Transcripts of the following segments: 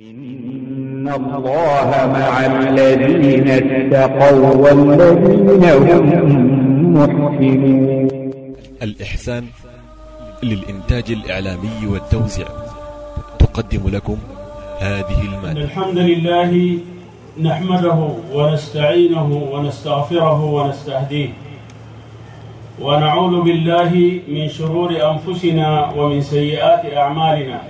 إن الله مع الذين اتقوا والذين هم محسنون الإحسان للإنتاج الإعلامي والتوزيع تقدم لكم هذه المادة. الحمد لله نحمده ونستعينه ونستغفره ونستهديه ونعوذ بالله من شرور أنفسنا ومن سيئات أعمالنا.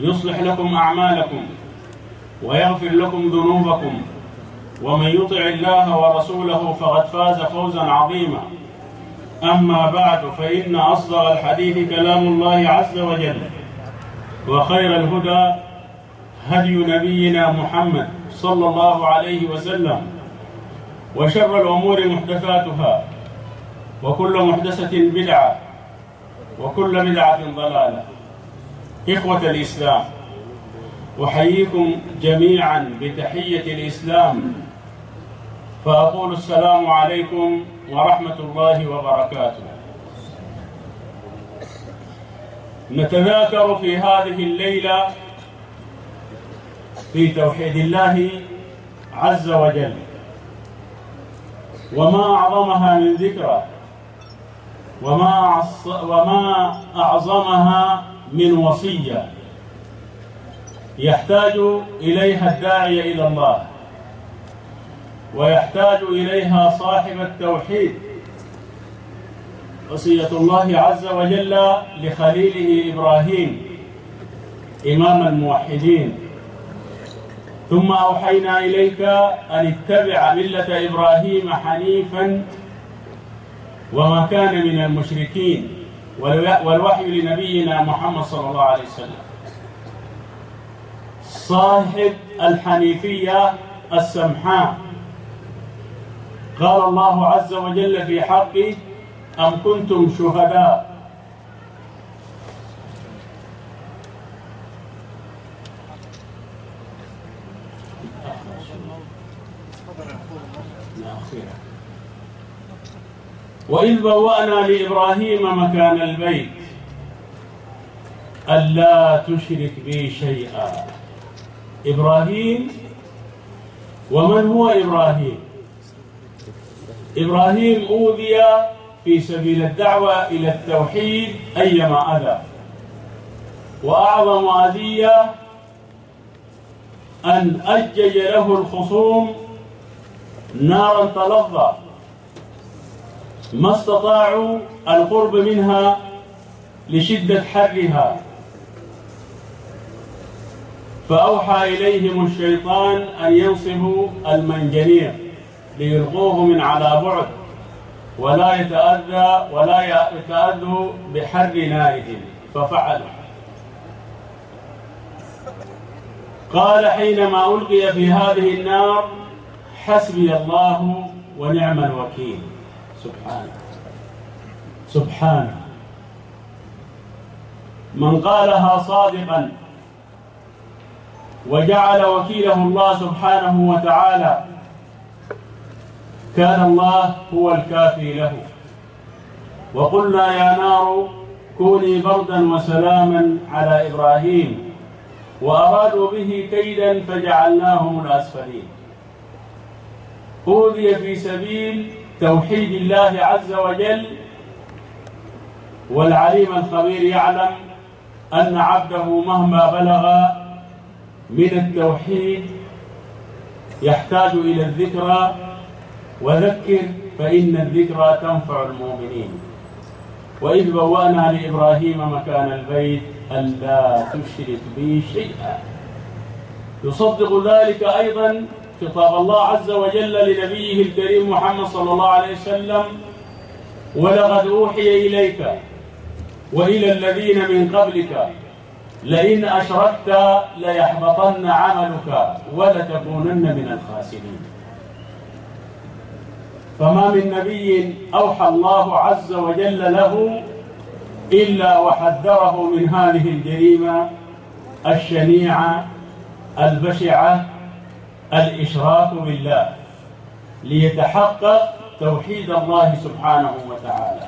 يصلح لكم أعمالكم ويغفر لكم ذنوبكم ومن يطع الله ورسوله فقد فاز فوزا عظيما. أما بعد فإن أصدق الحديث كلام الله عز وجل وخير الهدى هدي نبينا محمد صلى الله عليه وسلم وشر الأمور محدثاتها وكل محدثة بدعة وكل بدعة ضلالة. إخوة الإسلام أحييكم جميعا بتحية الإسلام. فأقول السلام عليكم ورحمة الله وبركاته. نتذاكر في هذه الليلة في توحيد الله عز وجل. وما أعظمها من ذكرى وما وما أعظمها من وصية يحتاج إليها الداعي إلى الله ويحتاج إليها صاحب التوحيد وصية الله عز وجل لخليله إبراهيم إمام الموحدين. ثم أوحينا إليك أن اتبع ملة إبراهيم حنيفا وما كان من المشركين. والوحي لنبينا محمد صلى الله عليه وسلم. صاحب الحنيفية السمحاء قال الله عز وجل في حقه أم كنتم شهداء؟ وإذ بوأنا لإبراهيم مكان البيت ألا تشرك بي شيئا. إبراهيم ومن هو إبراهيم؟ إبراهيم أوذي في سبيل الدعوة إلى التوحيد أيما أذى. وأعظم أذية أن أجج له الخصوم نارا تلظى. ما استطاعوا القرب منها لشدة حرها. فأوحى إليهم الشيطان أن ينصبوا المنجنيق ليلقوه من على بعد ولا يتأذى ولا يتأذوا بحر نارهم ففعلوا. قال حينما ألقي في هذه النار حسبي الله ونعم الوكيل. سبحانه سبحانه من قالها صادقا وجعل وكيله الله سبحانه وتعالى كان الله هو الكافي له. وقلنا يا نار كوني بردا وسلاما على إبراهيم وأرادوا به كيدا فجعلناهم الاسفلين أوذي في سبيل توحيد الله عز وجل والعليم الخبير يعلم أن عبده مهما بلغ من التوحيد يحتاج إلى الذكرى. وذكر فإن الذكرى تنفع المؤمنين. وإذ بوأنا لإبراهيم مكان البيت ألا تشرك بي شيئا. يصدق ذلك أيضا خطاب الله عز وجل لنبيه الكريم محمد صلى الله عليه وسلم ولقد أوحي إليك وإلى الذين من قبلك لئن أشركت ليحبطن عملك ولتكونن من الخاسرين. فما من نبي أوحى الله عز وجل له إلا وحذره من هذه الجريمة الشنيعة البشعة الإشراك بالله ليتحقق توحيد الله سبحانه وتعالى.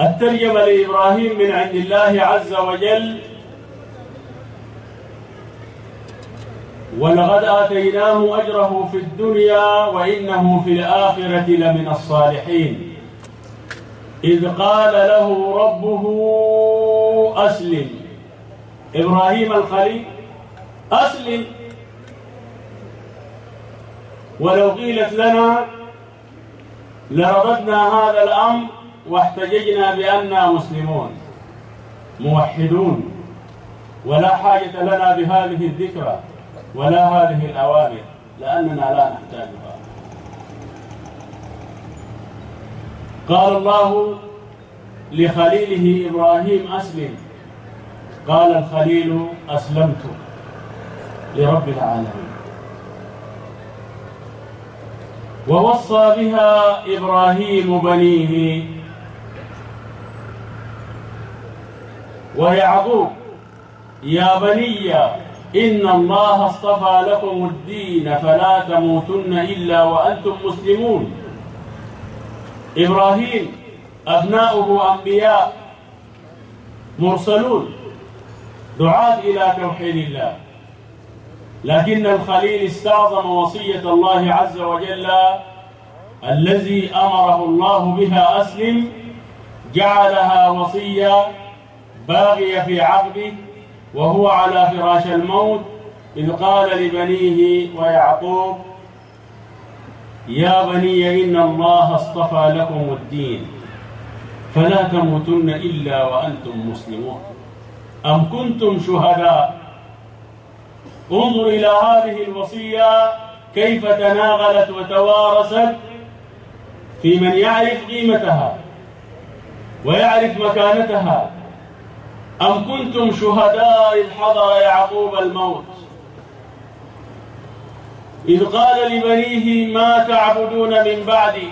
الترجمة لإبراهيم من عند الله عز وجل ولقد آتيناه أجره في الدنيا وإنه في الآخرة لمن الصالحين. إذ قال له ربه أسلم. إبراهيم الخليل أسلم. ولو قيلت لنا لرددنا هذا الأمر واحتججنا بأننا مسلمون موحدون ولا حاجة لنا بهذه الذكرى ولا هذه الأوامر لأننا لا نحتاجها قال الله لخليله إبراهيم أسلم. قال الخليل أسلمت لرب العالمين. ووصى بها إبراهيم بنيه ويعقوب يا بني إن الله اصطفى لكم الدين فلا تموتن إلا وأنتم مسلمون. إبراهيم أبناؤه أنبياء مرسلون. دعاة إلى توحيد الله. لكن الخليل استعظم وصية الله عز وجل الذي أمره الله بها أسلم جعلها وصية باغية في عقبه وهو على فراش الموت إذ قال لبنيه ويعقوب يا بني إن الله اصطفى لكم الدين فلا تموتن إلا وأنتم مسلمون. أم كنتم شهداء؟ انظر إلى هذه الوصية كيف تناغلت وتوارست في من يعرف قيمتها ويعرف مكانتها. أم كنتم شهداء إذ حضر يعقوب الموت؟ إذ قال لبنيه ما تعبدون من بعدي؟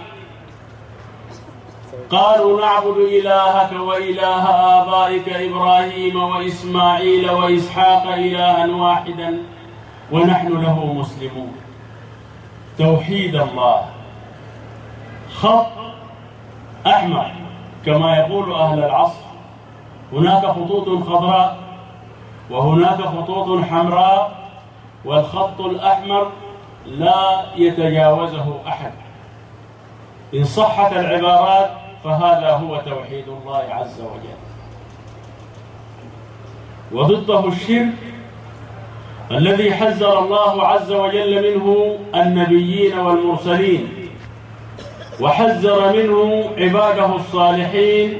قالوا نعبد إلهك وإله آبائك إبراهيم وإسماعيل وإسحاق إلها واحدا ونحن له مسلمون. توحيد الله. خط أحمر. كما يقول أهل العصر. هناك خطوط خضراء وهناك خطوط حمراء والخط الأحمر لا يتجاوزه أحد. إن صحت العبارات فهذا هو توحيد الله عز وجل. وضده الشرك الذي حذر الله عز وجل منه النبيين والمرسلين وحذر منه عباده الصالحين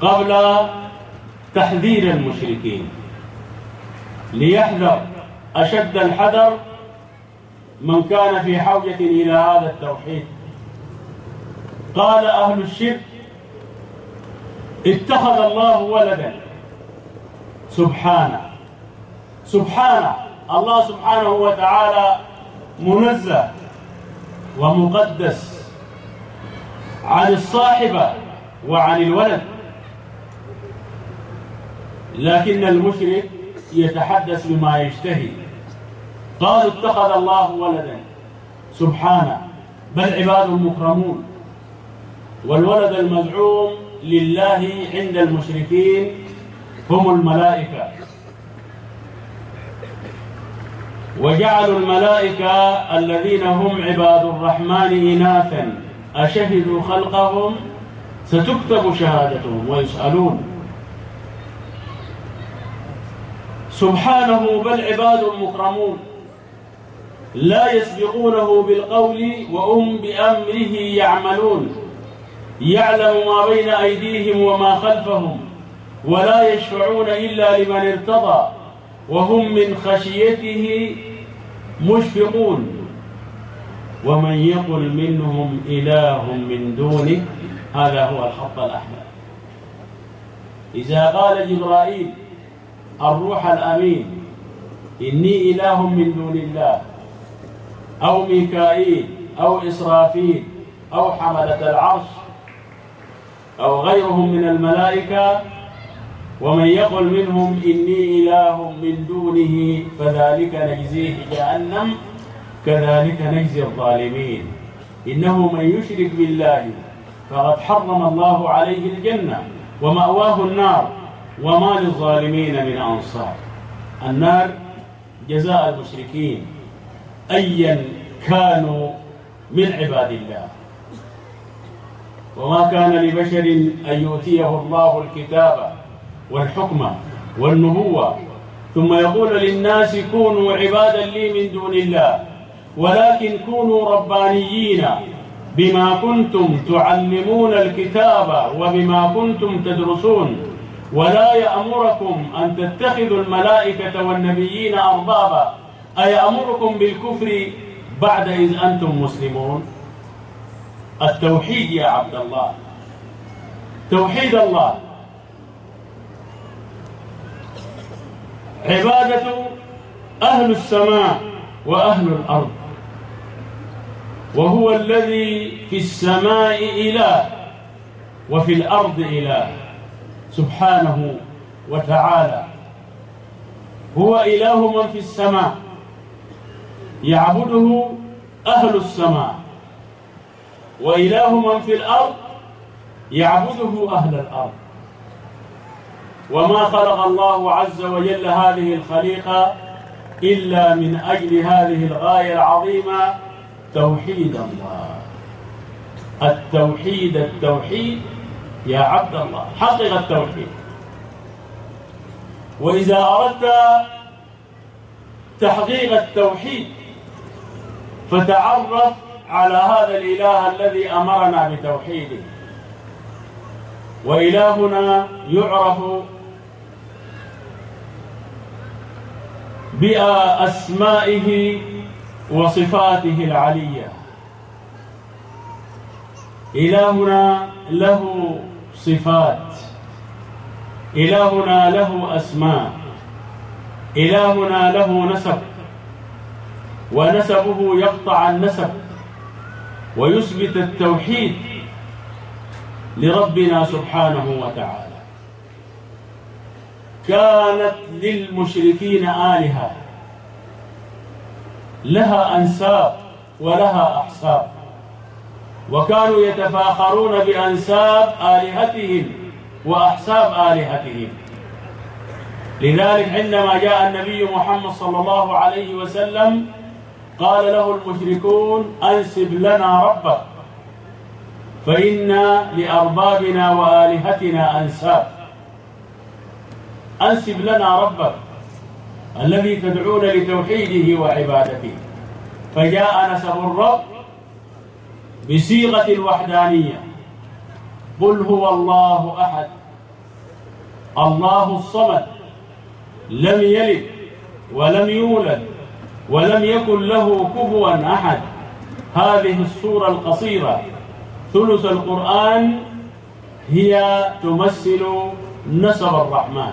قبل تحذير المشركين. ليحذر أشد الحذر من كان في حوجة إلى هذا التوحيد. قال أهل الشرك اتخذ الله ولدا. سبحانه. سبحانه. الله سبحانه وتعالى منزه ومقدس عن الصاحبة وعن الولد. لكن المشرك يتحدث بما يشتهي. قالوا اتخذ الله ولدا. سبحانه. بل عباد مكرمون. والولد المزعوم لله عند المشركين هم الملائكة. وجعلوا الملائكة الذين هم عباد الرحمن إناثا. أشهدوا خلقهم؟ ستكتب شهادتهم ويسألون. سبحانه بل عباد مكرمون. لا يسبقونه بالقول وهم بأمره يعملون. يعلم ما بين أيديهم وما خلفهم ولا يشفعون إلا لمن ارتضى وهم من خشيته مشفقون. ومن يقل منهم إله من دونه هذا هو الخط الأحمر. إذا قال جبرائيل الروح الأمين إني إله من دون الله أو ميكائيل أو إسرافيل أو حملة العرش أو غيرهم من الملائكة ومن يقل منهم إني إله من دونه فذلك نجزيه جهنم كذلك نجزي الظالمين. إنه من يشرك بالله فقد حرم الله عليه الجنة ومأواه النار وما للظالمين من أنصار. النار جزاء المشركين أيا كانوا من عباد الله. وما كان لبشر أن يؤتيه الله الكتاب والحكم والنبوة. ثم يقول للناس كونوا عبادا لي من دون الله ولكن كونوا ربانيين بما كنتم تعلمون الكتاب وبما كنتم تدرسون. ولا يأمركم أن تتخذوا الملائكة والنبيين أربابا. أيأمركم بالكفر بعد إذ أنتم مسلمون؟ التوحيد يا عبد الله. توحيد الله. عبادة أهل السماء وأهل الأرض. وهو الذي في السماء إله وفي الأرض إله سبحانه وتعالى. هو إله من في السماء. يعبده أهل السماء. وإله من في الأرض يعبده أهل الأرض. وما خلق الله عز وجل هذه الخليقة إلا من أجل هذه الغاية العظيمة توحيد الله. التوحيد التوحيد يا عبد الله. حقق التوحيد. وإذا أردت تحقيق التوحيد فتعرف على هذا الإله الذي أمرنا بتوحيده. وإلهنا يعرف بأسمائه وصفاته العلية. إلهنا له صفات. إلهنا له أسماء. إلهنا له نسب. ونسبه يقطع النسب. ويثبت التوحيد لربنا سبحانه وتعالى. كانت للمشركين آلهة. لها أنساب ولها أحساب. وكانوا يتفاخرون بأنساب آلهتهم وأحساب آلهتهم. لذلك عندما جاء النبي محمد صلى الله عليه وسلم قال له المشركون أنسب لنا ربك. فإن لأربابنا وآلهتنا أنساب. أنسب لنا ربك الذي تدعون لتوحيده وعبادته. فجاء نسب الرب بصيغة الوحدانية قل هو الله أحد. الله الصمد. لم يلد ولم يولد. ولم يكن له كفوا أحد. هذه السورة القصيرة. ثلث القرآن هي تمثل نسب الرحمن.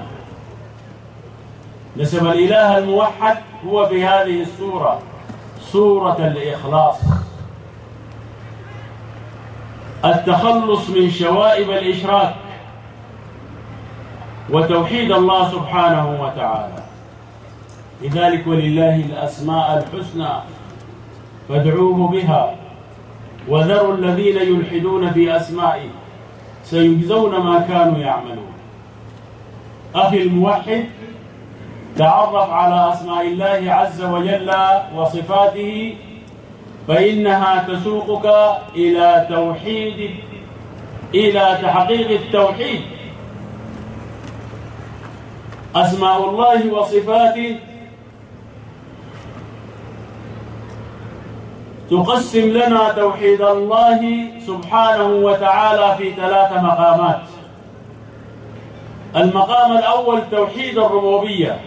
نسب الإله الموحد هو في هذه السورة سورة الإخلاص. التخلص من شوائب الإشراك وتوحيد الله سبحانه وتعالى. لذلك ولله الأسماء الحسنى فادعوه بها. وذروا الذين يلحدون في أسمائه سيجزون ما كانوا يعملون. أخي الموحد تعرف على أسماء الله عز وجل وصفاته فإنها تسوقك إلى توحيد إلى تحقيق التوحيد. أسماء الله وصفاته تقسم لنا توحيد الله سبحانه وتعالى في ثلاث مقامات. المقام الأول توحيد الربوبية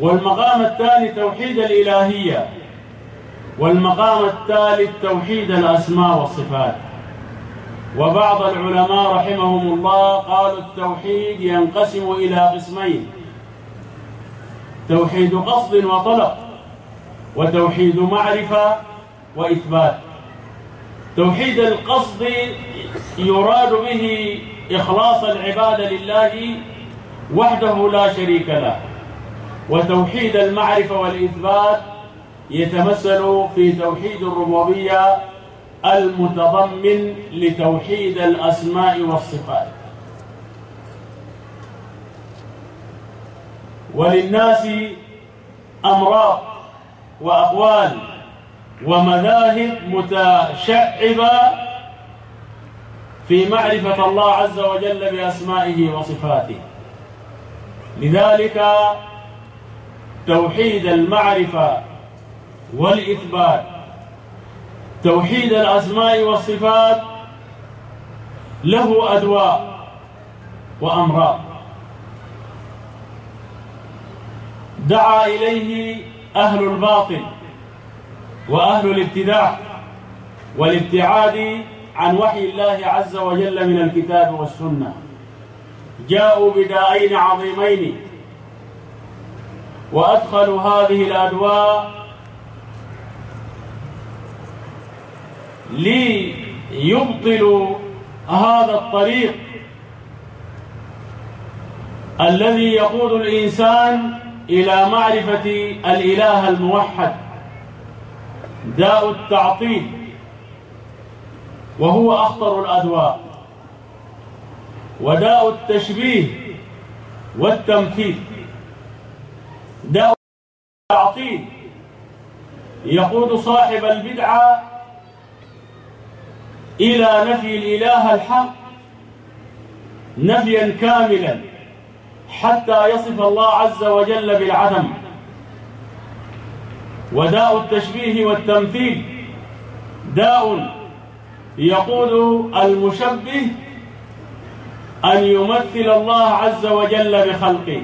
والمقام الثاني توحيد الإلهية والمقام الثالث توحيد الأسماء والصفات. وبعض العلماء رحمهم الله قالوا التوحيد ينقسم إلى قسمين توحيد قصد وطلب وتوحيد معرفة وإثبات. توحيد القصد يراد به إخلاص العبادة لله وحده لا شريك له. وتوحيد المعرفة والإثبات يتمثل في توحيد الربوبية المتضمن لتوحيد الأسماء والصفات. وللناس أمراض وأقوال ومذاهب متشعبة في معرفة الله عز وجل بأسمائه وصفاته. لذلك توحيد المعرفة والإثبات توحيد الأسماء والصفات له أدواء وأمراض. دعا إليه أهل الباطل وأهل الابتداع والابتعاد عن وحي الله عز وجل من الكتاب والسنة. جاءوا بدائين عظيمين وأدخلوا هذه الأدواء ليبطلوا هذا الطريق الذي يقود الإنسان إلى معرفة الإله الموحد داء التعطيل وهو أخطر الأدواء وداء التشبيه والتمثيل داء التعطيل يقود صاحب البدعة إلى نفي الإله الحق نفيا كاملا. حتى يصف الله عز وجل بالعدم. وداء التشبيه والتمثيل. داء يقول المشبه أن يمثل الله عز وجل بخلقه.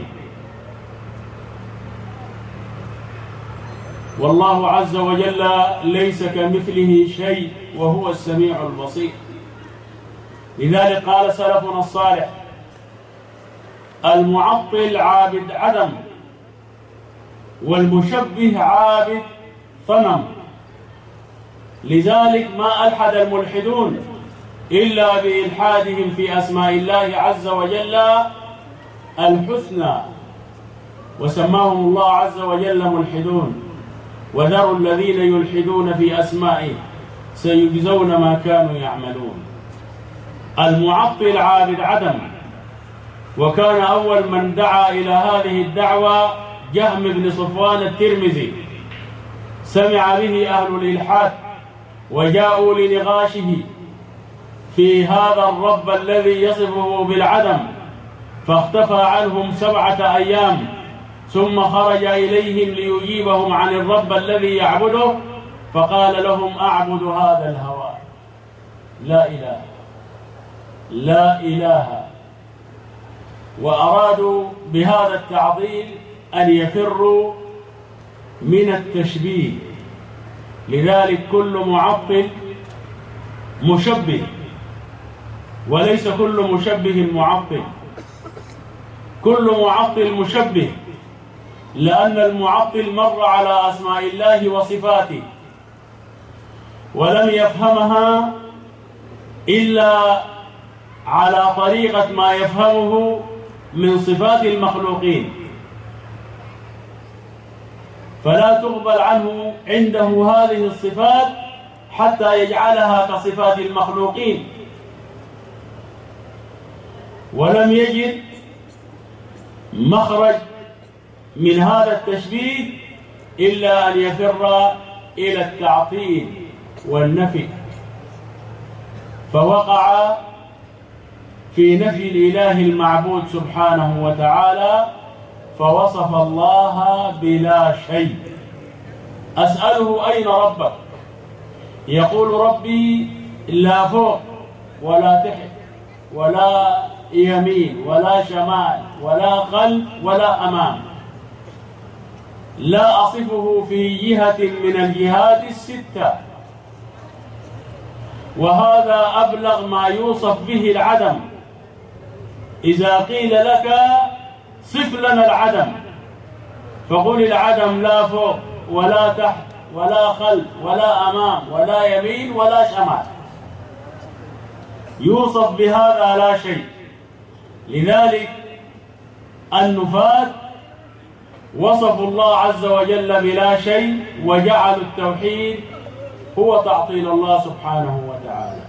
والله عز وجل ليس كمثله شيء وهو السميع البصير. لذلك قال سلفنا الصالح المعطل عابد عدم والمشبه عابد صنم. لذلك ما ألحد الملحدون إلا بإلحادهم في أسماء الله عز وجل الحسنى وسماهم الله عز وجل ملحدون. وذروا الذين يلحدون في أسمائه سيجزون ما كانوا يعملون. المعطل عابد عدم وكان أول من دعا إلى هذه الدعوة جهم بن صفوان الترمذي. سمع به أهل الإلحاد وجاءوا لنغاشه في هذا الرب الذي يصفه بالعدم فاختفى عنهم سبعة أيام ثم خرج إليهم ليجيبهم عن الرب الذي يعبده فقال لهم أعبد هذا الهوى لا إله لا إله وأرادوا بهذا التعظيم أن يفروا من التشبيه. لذلك كل معطل مشبه وليس كل مشبه معطل. كل معطل مشبه لأن المعطل مر على أسماء الله وصفاته ولم يفهمها إلا على طريقة ما يفهمه من صفات المخلوقين. فلا تقبل عنه عنده هذه الصفات حتى يجعلها كصفات المخلوقين. ولم يجد مخرج من هذا التشبيه إلا أن يفر إلى التعطيل والنفي. فوقع في نفي الإله المعبود سبحانه وتعالى فوصف الله بلا شيء. أسأله أين ربك؟ يقول ربي لا فوق ولا تحت ولا يمين ولا شمال ولا خلف ولا أمام. لا أصفه في جهة من الجهات الستة. وهذا أبلغ ما يوصف به العدم. إذا قيل لك صف لنا العدم فقل العدم لا فوق ولا تحت ولا خلف ولا أمام ولا يمين ولا شمال. يوصف بهذا لا شيء. لذلك النفاة وصفوا الله عز وجل بلا شيء وجعلوا التوحيد هو تعطيل الله سبحانه وتعالى.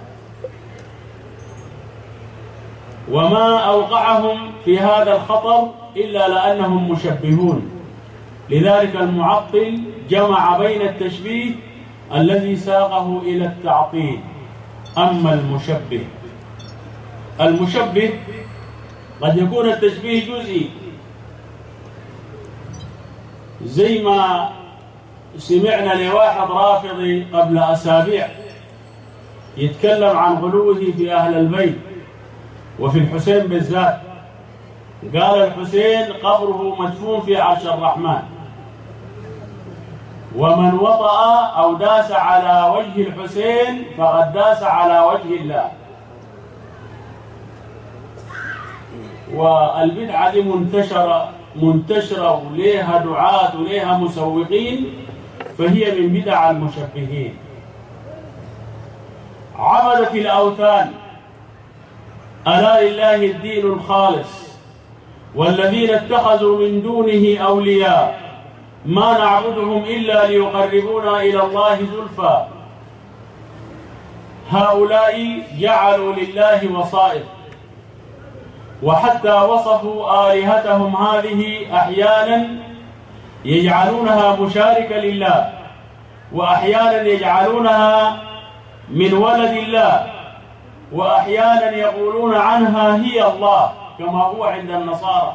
وما أوقعهم في هذا الخطر إلا لأنهم مشبهون. لذلك المعطل جمع بين التشبيه الذي ساقه إلى التعطيل أما المشبه. المشبه قد يكون التشبيه جزئي. زي ما سمعنا لواحد رافضي قبل أسابيع يتكلم عن غلوه في أهل البيت. وفي الحسين بالذات قال الحسين قبره مدفون في عرش الرحمن. ومن وطأ أو داس على وجه الحسين فقد داس على وجه الله. والبدعة دي منتشرة منتشرة وليها دعاة وليها مسوقين فهي من بدع المشبهين. عبدت الأوثان. ألا لله الدين الخالص والذين اتخذوا من دونه أولياء ما نعبدهم إلا ليقربونا إلى الله زلفى. هؤلاء جعلوا لله وصائف وحتى وصفوا آلهتهم هذه أحيانا يجعلونها مشاركة لله وأحيانا يجعلونها من ولد الله. وأحيانا يقولون عنها هي الله كما هو عند النصارى.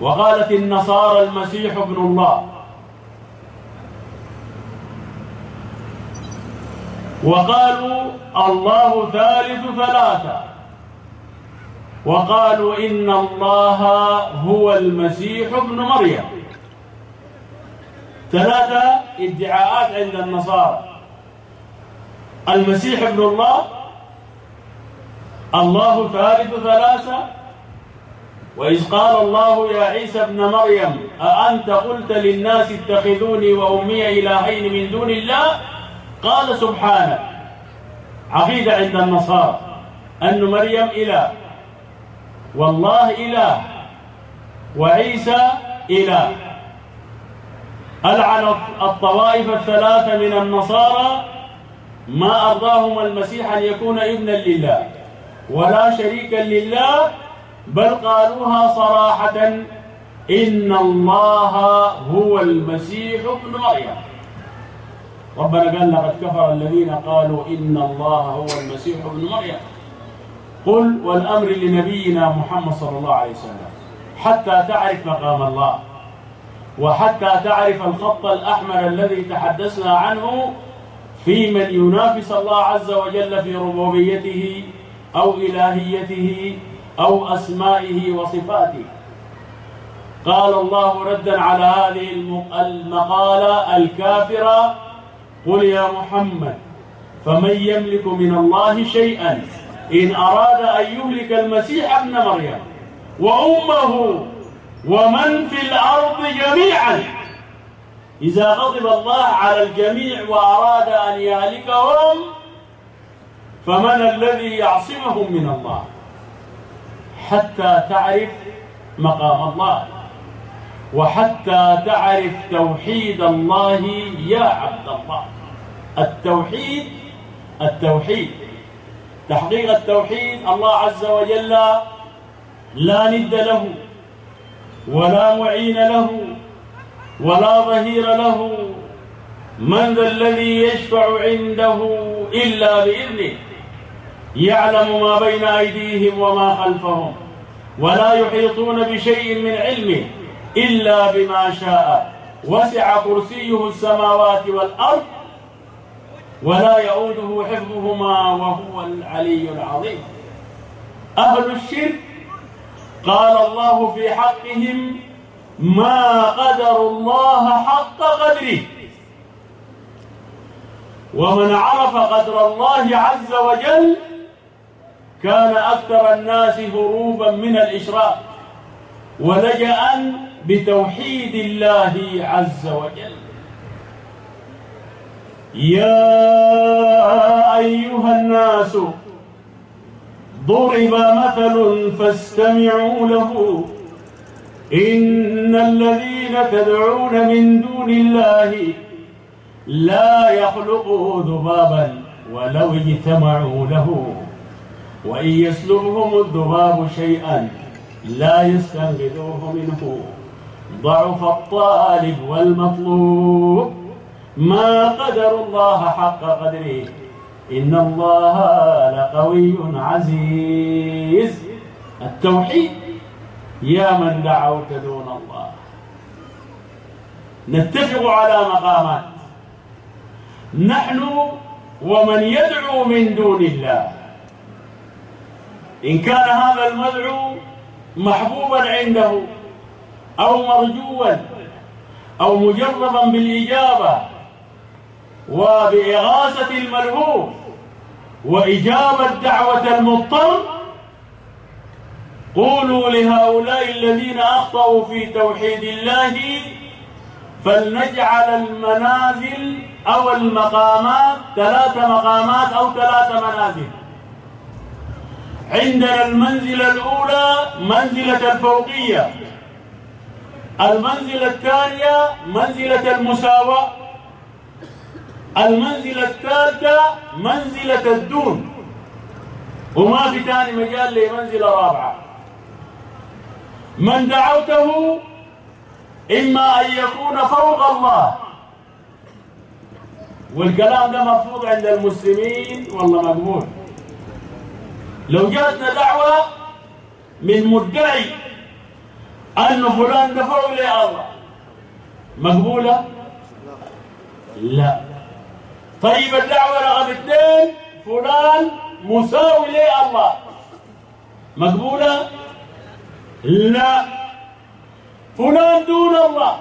وقالت النصارى المسيح ابن الله. وقالوا الله ثالث ثلاثة. وقالوا إن الله هو المسيح ابن مريم. ثلاثة ادعاءات عند النصارى. المسيح ابن الله الله ثالث ثلاثة وإذ قال الله يا عيسى ابن مريم أأنت قلت للناس اتخذوني وأمي إلهين من دون الله؟ قال سبحانه عقيدة عند النصارى أن مريم إله والله إله وعيسى إله. ألعن الطوائف الثلاثة من النصارى؟ ما أرضاهم المسيح أن يكون ابنا لله ولا شريكا لله بل قالوها صراحة إن الله هو المسيح ابن مريم. ربنا قال لقد كفر الذين قالوا إن الله هو المسيح ابن مريم. قل والأمر لنبينا محمد صلى الله عليه وسلم حتى تعرف مقام الله وحتى تعرف الخط الأحمر الذي تحدثنا عنه في من ينافس الله عز وجل في ربوبيته أو إلهيته أو أسمائه وصفاته. قال الله ردا على هذه المقالة الكافرة قل يا محمد فمن يملك من الله شيئا إن أراد أن يهلك المسيح ابن مريم وأمه ومن في الأرض جميعا إذا غضب الله على الجميع وأراد أن يهلكهم فمن الذي يعصمهم من الله؟ حتى تعرف مقام الله. وحتى تعرف توحيد الله يا عبد الله. التوحيد التوحيد. تحقيق التوحيد الله عز وجل لا ند له ولا معين له. ولا ظهير له. من ذا الذي يشفع عنده إلا بإذنه؟ يعلم ما بين أيديهم وما خلفهم ولا يحيطون بشيء من علمه إلا بما شاء. وسع كرسيه السماوات والأرض ولا يؤوده حفظهما وهو العلي العظيم. أهل الشرك قال الله في حقهم ما قدر الله حق قدره. ومن عرف قدر الله عز وجل كان أكثر الناس هروبا من الإشراك ولجأ بتوحيد الله عز وجل. يا أيها الناس ضرب مثل فاستمعوا له. إن الذين تدعون من دون الله لا يخلقوا ذبابا ولو اجتمعوا له. وإن يسلبهم الذباب شيئا لا يستنقذوه منه. ضعف الطالب والمطلوب. ما قدر الله حق قدره. إن الله لقوي عزيز. التوحيد يا من دعوت دون الله. نتفق على مقامات. نحن ومن يدعو من دون الله. إن كان هذا المدعو محبوبا عنده أو مرجوا أو مجربا بالإجابة وبإغاثة الملهوف وإجابة دعوة المضطر قولوا لهؤلاء الذين أخطأوا في توحيد الله فلنجعل المنازل أو المقامات ثلاث مقامات أو ثلاث منازل. عندنا المنزلة الأولى منزلة الفوقية. المنزلة الثانية منزلة المساواة. المنزلة الثالثة منزلة الدون. وما في ثاني مجال لمنزلة رابعة. من دعوته إما أن يكون فوق الله والكلام ده مرفوض عند المسلمين والله مقبول لو جاتنا دعوة من مدعي أن فلان ده فوق الله مقبولة؟ لا طيب الدعوة رقم اثنين فلان مساوي الله مقبولة؟ لا. فلان دون الله.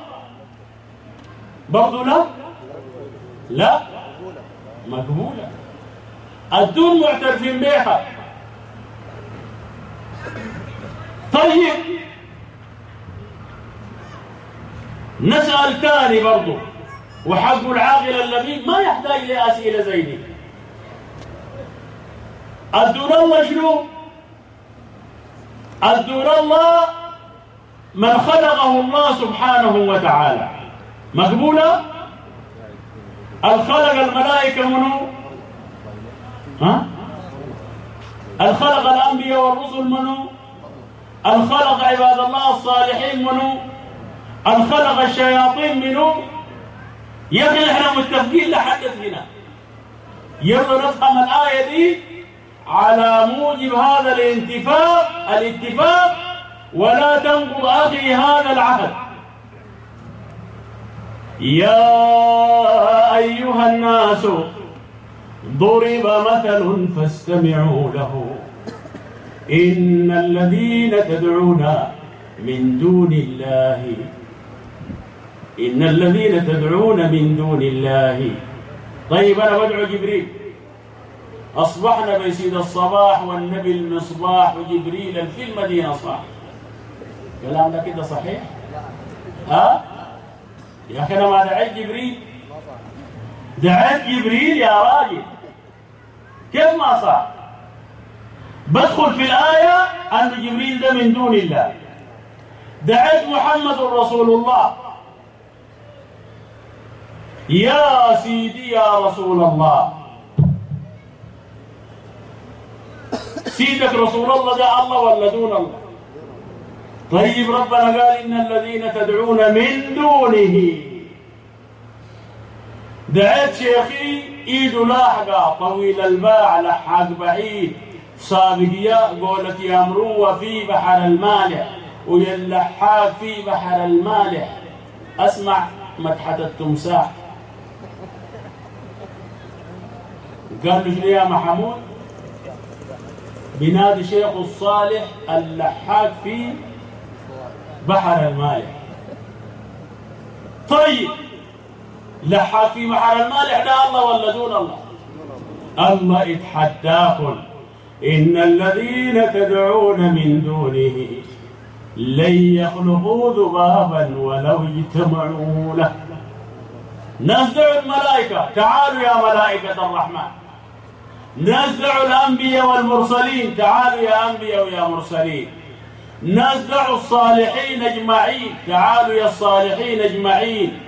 برضو لا؟ لا. مقبولة. الدون معترفين بها. طيب. نسأل ثاني برضو. وحق العاقل اللبيب ما يحتاج لأسئلة زي دي. الدون الله شنو؟ الدون الله من خلقه الله سبحانه وتعالى. مقبولة؟ الخلق الملائكة منو؟ ها؟ الخلق الأنبياء والرسل منو؟ الخلق عباد الله الصالحين منو؟ الخلق الشياطين منو؟ يا أخي إحنا متفقين لحد هنا يلا نفهم الآية دي. على موجب هذا الانتفاق الاتفاق ولا تنقض أخي هذا العهد. يا أيها الناس ضرب مثل فاستمعوا له. إن الذين تدعون من دون الله إن الذين تدعون من دون الله. طيب أنا بدعو جبريل. أصبحنا بسيد الصباح والنبي المصباح وجبريل في المدينة صح الكلام ده كده صحيح؟ ها؟ يا أخي أنا ما دعيت جبريل دعيت جبريل يا راجل كيف ما صح؟ بدخل في الآية أن جبريل ده من دون الله دعيت محمد رسول الله يا سيدي يا رسول الله سيدك رسول الله ده الله ولا دون الله؟ طيب ربنا قال إن الذين تدعون من دونه. دعيت شيخي ايده لاحقة طويل الباع لحاق بعيد. سابقياء قولت يا مروة في بحر المالح ويا اللحاق في بحر المالح. أسمع مدحة التمساح. قال له يا محمود؟ بنادي شيخ الصالح اللحاق في بحر المالح. طيب لحاق في بحر المالح ده الله ولا دون الله. الله يتحداكم إن الذين تدعون من دونه لن يخلقوا ذبابا ولو اجتمعوا له. نزع الملائكة. تعالوا يا ملائكة الرحمن. نزع الأنبياء والمرسلين. تعالوا يا أنبياء ويا مرسلين. نزع الصالحين أجمعين. تعالوا يا الصالحين أجمعين.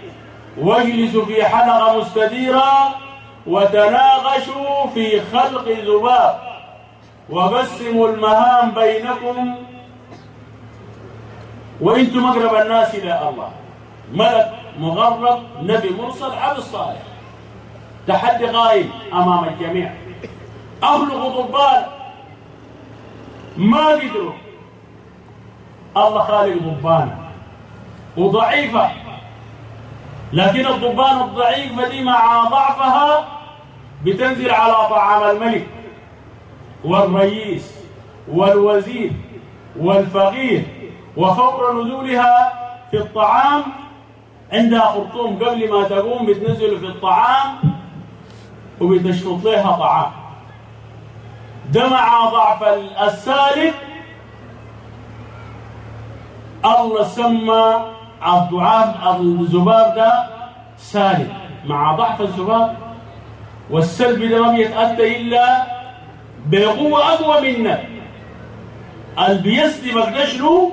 واجلسوا في حلقة مستديرة وتناقشوا في خلق ذباب. وقسموا المهام بينكم. وإنتم أقرب الناس إلى الله. ملك مغرب نبي مرسل عبد الصالح. تحدي قائم أمام الجميع. اخلقوا ضبان ما قدروا. الله خالق ضبانه وضعيفة. لكن الضبان الضعيفه دي مع ضعفها بتنزل على طعام الملك والرئيس والوزير والفقير. وفور نزولها في الطعام عندها خرطوم. قبل ما تقوم بتنزل في الطعام وبتشفط لها طعام. ده مع ضعف السالك الله سمى الضعاف الذباب ده سالك مع ضعف الذباب والسلب ده ما بيتأتى إلا بقوة أقوى منك. اللي بيسلبك ده؟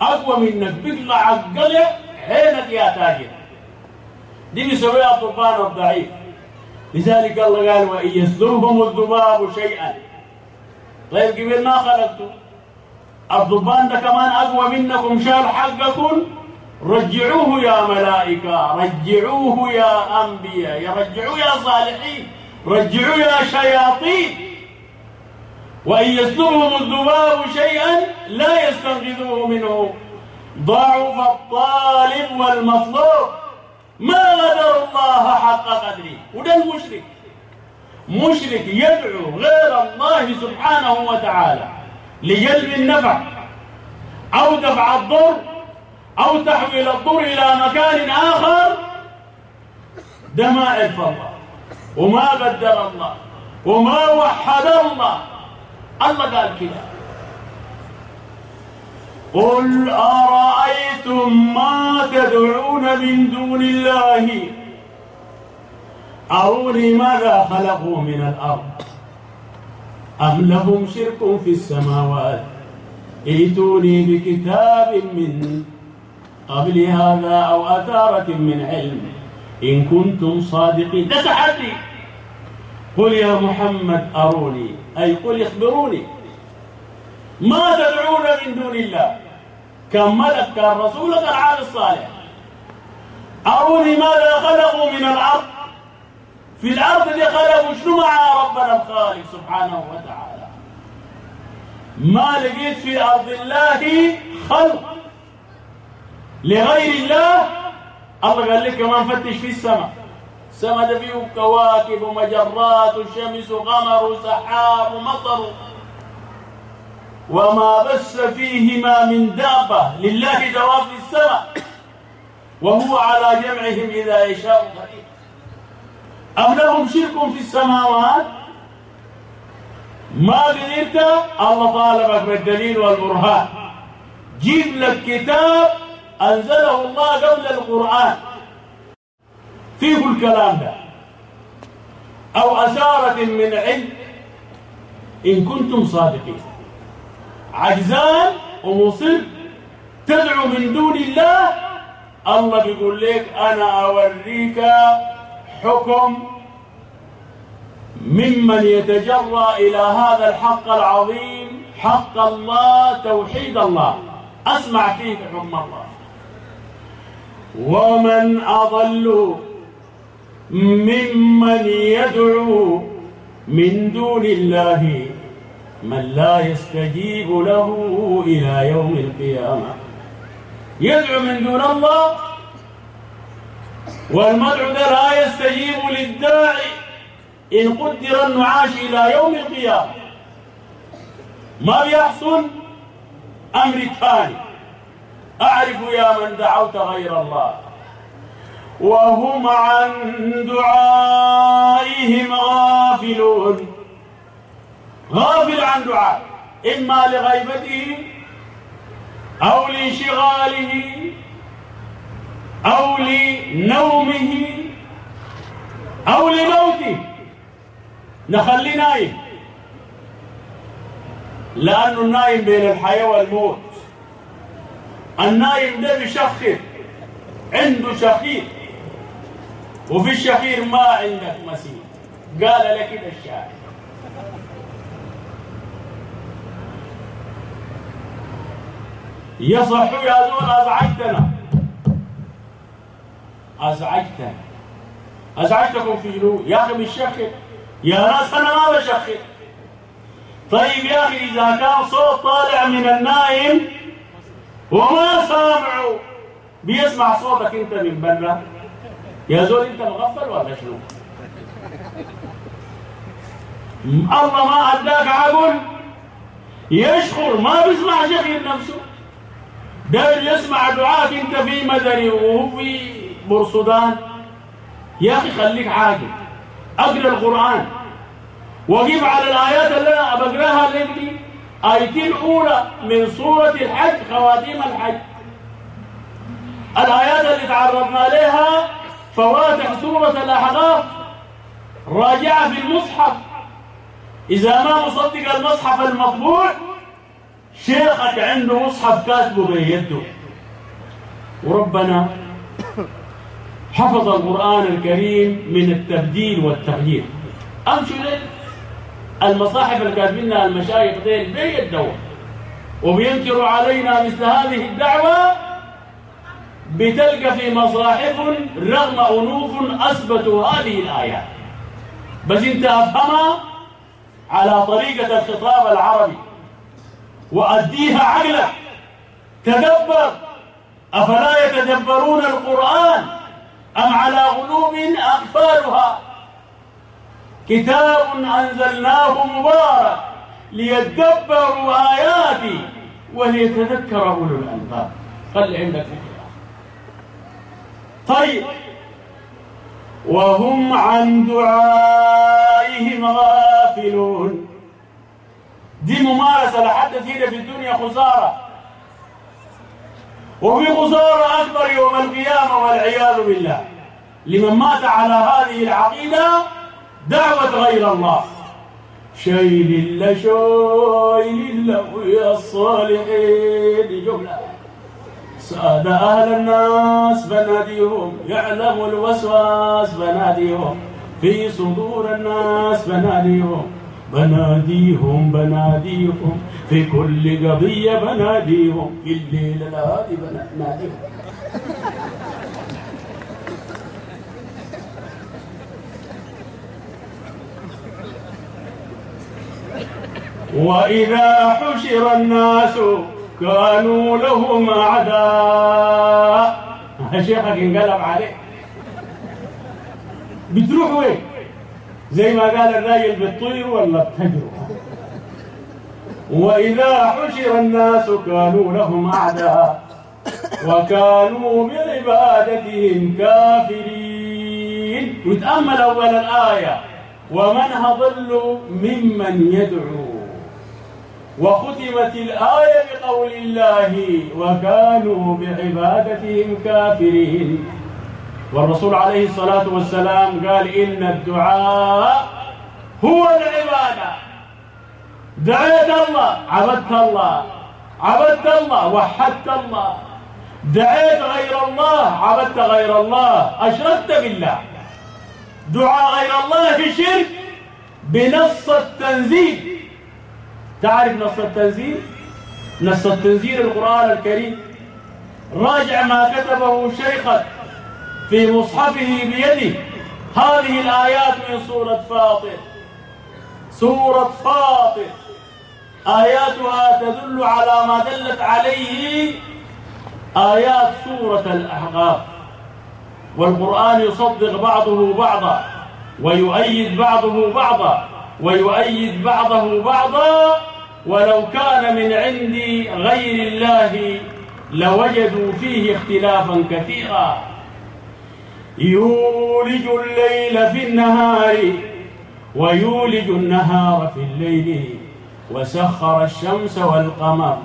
أقوى منك. بيطلع القلع عينك يا تاجر. دي بيسويها الضبان الضعيف. لذلك الله قال وإن يسلبهم الذباب شيئا. طيب قبل ما خلقته. الضبان ده كمان أقوى منكم شال حقكم. رجعوه يا ملائكة رجعوه يا أنبياء يرجعوه يا صالحين رجعوه يا شياطين. وإن يسلبهم الذباب شيئا لا يستنقذوه منه. ضعف الطالب والمطلوب. ما غدر الله حق قدره. وده المشرك. مشرك يدعو غير الله سبحانه وتعالى لجلب النفع أو دفع الضر أو تحويل الضر إلى مكان آخر. ده ما عرف الله وما بدل الله. وما وحد الله. الله قال كده. قل أرأيتم ما تدعون من دون الله؟ أروني ماذا خلقوا من الأرض؟ أم لهم شرك في السماوات؟ ائتوني بكتاب من قبل هذا أو أثارة من علم. إن كنتم صادقين. ده تحدي قل يا محمد أروني. أي قل اخبروني. ما تدعون من دون الله؟ كم ملك كان رسول كان عاد الصالح. أروني ماذا خلقوا من الأرض؟ في الأرض اللي خلقوا شنو مع ربنا الخالق سبحانه وتعالى؟ ما لقيت في أرض الله خلق. لغير الله الله قال لك كمان فتش في السماء. السماء ده فيه كواكب ومجرات وشمس وقمر وسحاب ومطر. وما بث فيهما من دابة لله جواب السماء وهو على جمعهم إذا يشاء قدير. أم لهم شرك في السماوات. ما قدرت الله طالبك بالدليل والبرهان. جيب لك كتاب أنزله الله قبل القرآن. فيه الكلام ده. أو أثارة من علم. إن كنتم صادقين. عجزان ومصر تدعو من دون الله. الله بيقول لك أنا أوريك حكم ممن يتجرى إلى هذا الحق العظيم حق الله توحيد الله. أسمع فيك حكم الله. ومن أضل ممن يدعو من دون الله من لا يستجيب له إلى يوم القيامة. يدعو من دون الله والمدعو ده لا يستجيب للداعي إن قدر النعاش إلى يوم القيامة. ما بيحصل أمر ثاني أعرف يا من دعوت غير الله. وهم عن دعائهم غافلون. غافل عن دعاء. إما لغيبته أو لانشغاله. أو لنومه أو لموته. نخليه نايم. لأنه النايم بين الحياة والموت. النايم ده بيشخر عنده شخير. وفي الشخير ما عندك مسيح. قال لك كده الشاعر. يصح يا زول أزعجتنا. أزعجتنا أزعجتكم في جنوب يا أخي بتشخر يا ناس أنا ما بشخر طيب يا أخي إذا كان صوت طالع من النايم وما سامعه بيسمع صوتك أنت من برا يا زول أنت مغفل ولا شنو؟ الله ما أداك عقل يشخر ما بيسمع شخير نفسه ده يسمع دعاءك أنت في مدني وهو في برصدان يا أخي خليك عاقل. أقرأ القرآن. وقف على الآيات اللي أنا بقراها لك دي ايتين الأولى من سورة الحج خواتيم الحج. الآيات اللي تعرضنا عليها فواتح سورة الأحقاف. راجعة في المصحف. إذا ما مصدق المصحف المطبوع شيخك عنده مصحف كاتبه بيده. وربنا حفظ القرآن الكريم من التبديل والتغيير. أمشوا ليه المصاحف اللي كاتبينها المشايخ ديل بيدوا وبينكروا علينا مثل هذه الدعوة بتلقى في مصاحف رغم أنوف أثبتوا هذه الآيات. بس انت أفهمها على طريقة الخطاب العربي. وأديها عقلك. تدبر. أفلا يتدبرون القرآن؟ أم على قلوب أقفالها؟ كتاب أنزلناه مبارك ليدبروا آياتي وليتذكر أولو الألباب. خلي عندك طيب. وهم عن دعائهم غافلون. دي ممارسة لحد كده في الدنيا خسارة. وفي خسارة أكبر يوم القيامة والعياذ بالله. لمن مات على هذه العقيدة دعوة غير الله. شيل الله شيل الله يا الصالحين جملة. ساد أهل الناس بناديهم يعلم الوسواس بناديهم. في صدور الناس بناديهم. بناديهم بناديهم. في كل قضية بناديهم. في الليل الهادي بناديهم وإذا حشر الناس كانوا لهم أعداء شيخك انقلب عليه بتروح وين؟ زي ما قال الراجل بتطير ولا بتجروا وإذا حشر الناس كانوا لهم أعداء وكانوا بعبادتهم كافرين. وتأمل أول الآية. ومن أضل ممن يدعو. وختمت الآية بقول الله وكانوا بعبادتهم كافرين. والرسول عليه الصلاة والسلام قال إن الدعاء هو العبادة. دعيت الله عبدت الله عبدت الله وحدت الله. دعيت غير الله عبدت غير الله. أشركت بالله. دعاء غير الله في شرك بنص التنزيل. تعرف نص التنزيل؟ نص التنزيل القرآن الكريم. راجع ما كتبه شيخك. في مصحفه بيده. هذه الآيات من سورة فاطر. سورة فاطر. آياتها تدل على ما دلت عليه آيات سورة الأحقاف. والقرآن يصدق بعضه بعضا ويؤيد بعضه بعضا ويؤيد بعضه بعضا. ولو كان من عند غير الله لوجدوا فيه اختلافا كثيرا. يولج الليل في النهار ويولج النهار في الليل وسخر الشمس والقمر.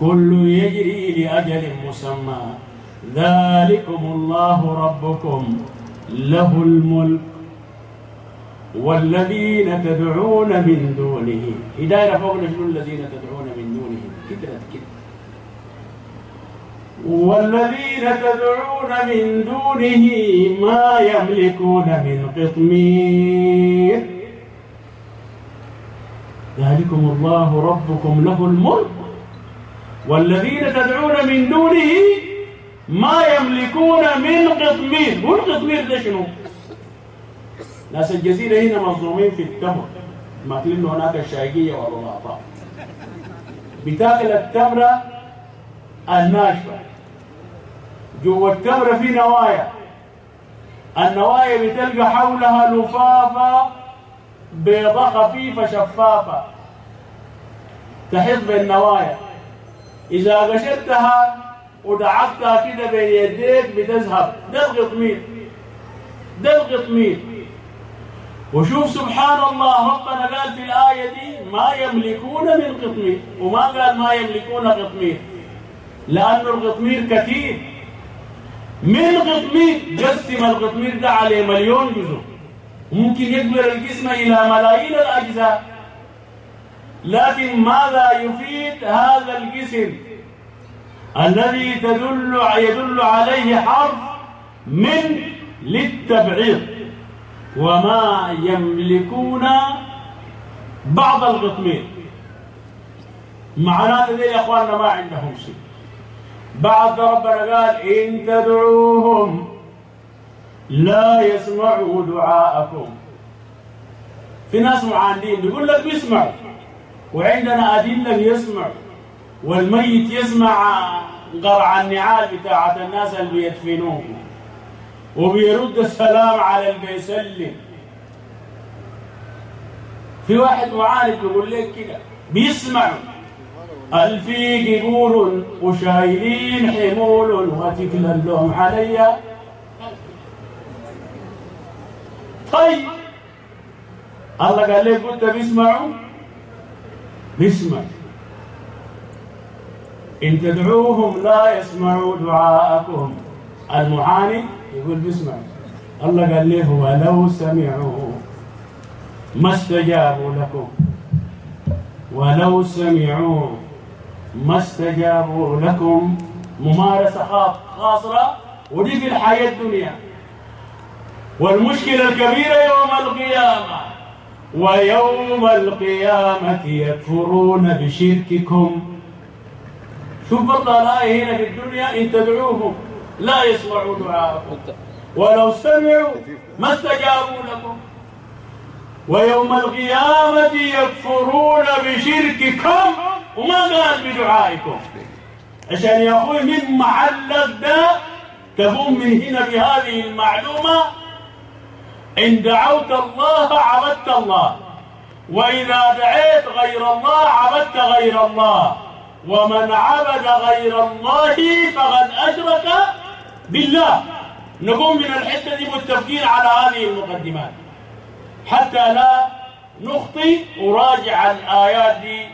كل يجري لأجل مسمى. ذلكم الله ربكم. له الملك. والذين تدعون من دونه. هداية فوق الذين تدعون من دونه. كده كده. والذين تدعون من دونه ما يملكون من قطمير. ذلكم الله ربكم له الملك. والذين تدعون من دونه ما يملكون من قطمير. والقطمير ده شنو؟ ناس الجزيرة هنا مظلومين في التمر. ماكلين هناك الشايقية والرلاطة بتاكل التمرة الناشفة. جوا التمرة في نوايا. النوايا بتلقى حولها لفافة بيضة خفيفة شفافة. تحيط بالنوايا إذا قشرتها ودعكتها كده بين يديك بتذهب. ده القطمير ده القطمير وشوف سبحان الله ربنا قال في الآية دي ما يملكون من قطمير وما قال ما يملكون قطمير لأن القطمير كثير. من قطمير قسم القطمير ده عليه مليون جزء. ممكن يكبر الجسم إلى ملايين الأجزاء. لكن ماذا يفيد هذا الجسم؟ الذي تدل يدل عليه حرف من للتبعيض. وما يملكون بعض القطمير معناته يا إخواننا ما عندهم شيء. بعد ربنا قال إن تدعوهم لا يسمعوا دعاءكم. في ناس معاندين بيقول لك بيسمعوا وعندنا أدلة بيسمع والميت يسمع قرع النعال بتاعت الناس اللي بيدفنوه وبيرد السلام على اللي بيسلم في واحد معاند بيقول لك كده بيسمع الفيق يقول وشايلين حمول وتكل اللوم عليا طيب. الله قال لك قلت بيسمعوا بيسمع إن تدعوهم لا يسمعوا دعاءكم. المعاند يقول بيسمع الله قال له ولو سمعوا ما استجابوا لكم. ولو سمعوا. ما استجابوا لكم ممارسة خاصة ودي في الحياة الدنيا. والمشكلة الكبيرة يوم القيامة ويوم القيامة يكفرون بشرككم. شوف الآية هنا في الدنيا إن تدعوهم لا يسمعوا دعاءكم. ولو سمعوا ما استجابوا لكم. ويوم القيامة يكفرون بشرككم وما قال بدعائكم. عشان يا أخوي من محلك ده تقوم من هنا بهذه المعلومة. إن دعوت الله عبدت الله وإذا دعيت غير الله عبدت غير الله ومن عبد غير الله فقد أشرك بالله. نقوم من الحتة دي متفقين على هذه المقدمات. حتى لا نخطي وراجع الآيات دي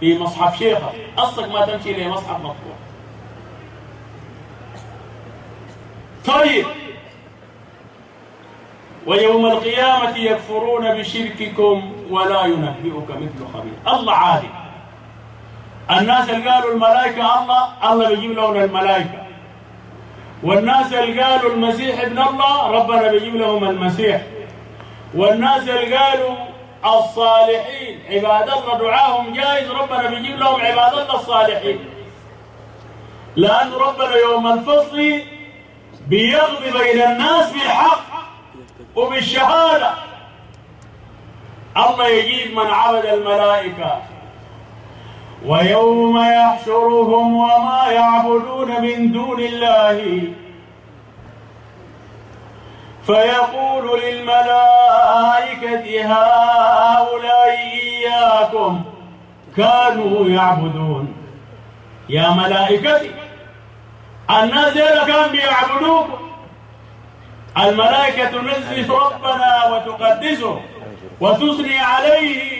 في مصحف شيخة. أصلك ما تمشي لمصحف مطبوع. طيب. ويوم القيامة يكفرون بشرككم ولا ينبئك مثل خبير. الله عادي. الناس اللي قالوا الملائكة الله الله بيجيب لهم الملائكة. والناس اللي قالوا المسيح ابن الله ربنا بيجيب لهم المسيح. والناس اللي قالوا الصالحين عباد الله دعاهم جائز ربنا بيجيب لهم عباد الله الصالحين. لأن ربنا يوم الفصل بيقضي بين الناس بالحق وبالشهادة. الله يجيب من عبد الملائكة. ويوم يحشرهم وما يعبدون من دون الله فيقول للملائكة هؤلاء إياكم كانوا يعبدون. يا ملائكتي الناس ديلا كانوا بيعبدوكم. الملائكة تنزه ربنا وتقدسه وتثني عليه.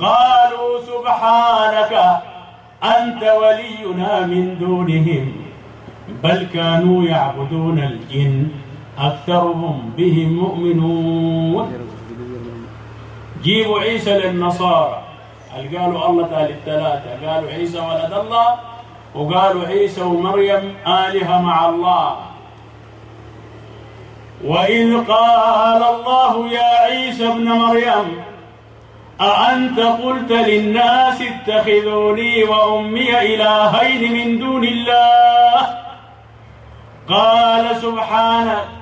قالوا سبحانك أنت ولينا من دونهم بل كانوا يعبدون الجن. أكثرهم بهم مؤمنون. جيبوا عيسى للنصارى. قالوا الله تعالى الثلاثة؟ قالوا عيسى ولد الله وقالوا عيسى ومريم آلهة مع الله. وإذ قال الله يا عيسى ابن مريم أأنت قلت للناس اتخذوني وأمي إلهين من دون الله؟ قال سبحانك